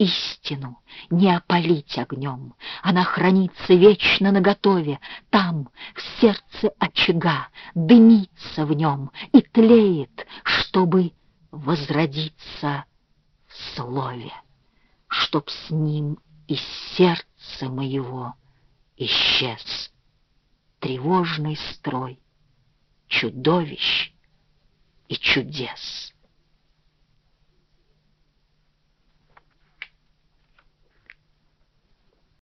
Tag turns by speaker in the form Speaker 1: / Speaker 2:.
Speaker 1: истину не опалить огнем. Она хранится вечно наготове, там, в сердце очага, дымится в нем и тлеет, чтобы возродиться в слове, чтоб с ним из сердца моего исчез тревожный строй чудовищ и чудес.